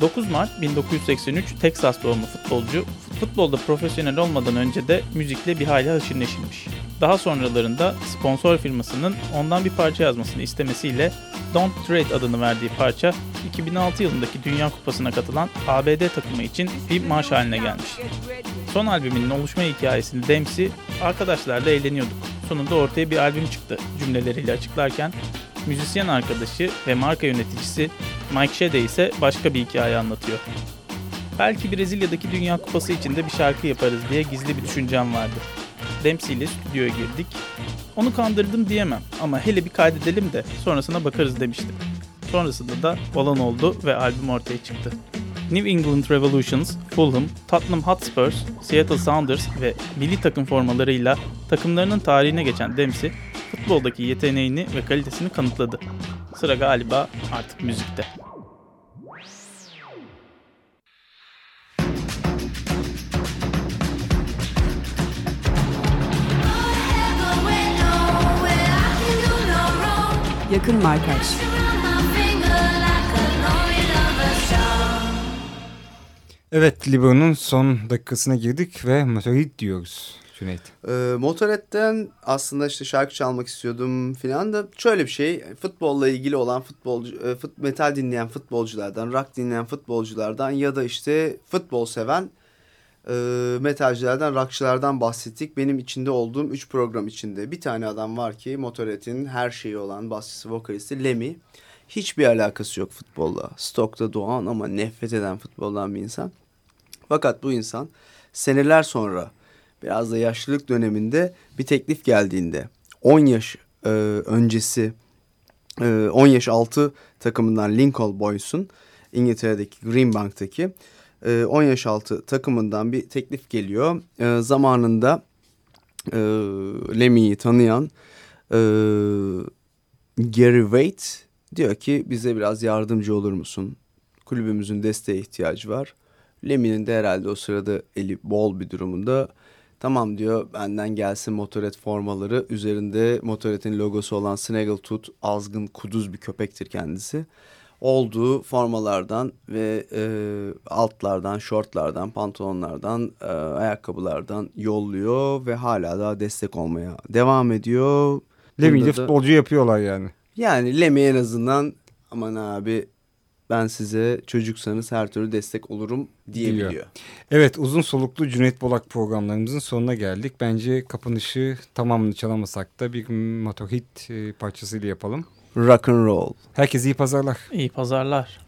9 Mart 1983 Texas doğumlu futbolcu, futbolda profesyonel olmadan önce de müzikle bir hayli haşır neşirmiş. Daha sonralarında sponsor firmasının ondan bir parça yazmasını istemesiyle Don't Tread adını verdiği parça 2006 yılındaki Dünya Kupası'na katılan ABD takımı için bir marş haline gelmiş. Son albümünün oluşma hikayesini Dempsey, arkadaşlarla eğleniyorduk. Sonunda ortaya bir albüm çıktı cümleleriyle açıklarken müzisyen arkadaşı ve marka yöneticisi Mike Shade ise başka bir hikaye anlatıyor. Belki Brezilya'daki Dünya Kupası için de bir şarkı yaparız diye gizli bir düşüncem vardı. Dempsey ile stüdyoya girdik. Onu kandırdım diyemem ama hele bir kaydedelim de sonrasına bakarız demiştim. Sonrasında da olan oldu ve albüm ortaya çıktı. New England Revolutions, Fulham, Tottenham Hotspurs, Seattle Sounders ve milli takım formalarıyla takımlarının tarihine geçen Dempsey, futboldaki yeteneğini ve kalitesini kanıtladı. Sıra galiba artık müzikte. Yakın markaj. Evet Libero'nun son dakikasına girdik ve Motorhead diyoruz Cüneyt. Ee, Motorhead'den aslında işte şarkı çalmak istiyordum filan da şöyle bir şey futbolla ilgili olan futbolcu e, fut, metal dinleyen futbolculardan rock dinleyen futbolculardan ya da işte futbol seven e, metalcilerden rockçılardan bahsettik. Benim içinde olduğum üç program içinde bir tane adam var ki Motorhead'in her şeyi olan basçısı vokalisti Lemmy. Hiçbir alakası yok futbolla. Stock'ta doğan ama nefret eden futboldan bir insan. Fakat bu insan seneler sonra biraz da yaşlılık döneminde bir teklif geldiğinde 10 yaş e, öncesi e, 10 yaş altı takımından Lincoln Boys'un İngiltere'deki Greenbank'taki e, 10 yaş altı takımından bir teklif geliyor. E, zamanında e, Lemmy'yi tanıyan e, Gary Waite diyor ki bize biraz yardımcı olur musun? Kulübümüzün desteğe ihtiyacı var. Lemmy'nin de herhalde o sırada eli bol bir durumunda Tamam diyor benden gelsin Motorhead formaları. Üzerinde Motorhead'in logosu olan Snaggletooth azgın kuduz bir köpektir kendisi. Olduğu formalardan ve e, altlardan, şortlardan, pantolonlardan, e, ayakkabılardan yolluyor ve hala daha destek olmaya devam ediyor. Lemmy'yi de futbolcu yapıyorlar yani. Yani Lemmy en azından aman abi ben size çocuksanız her türlü destek olurum diyebiliyor. Diyor. Evet uzun soluklu Cüneyt Bolak programlarımızın sonuna geldik. Bence kapanışı tamamını çalamasak da bir Motorhead e, parçasıyla yapalım. Rock and roll. Herkese iyi pazarlar. İyi pazarlar.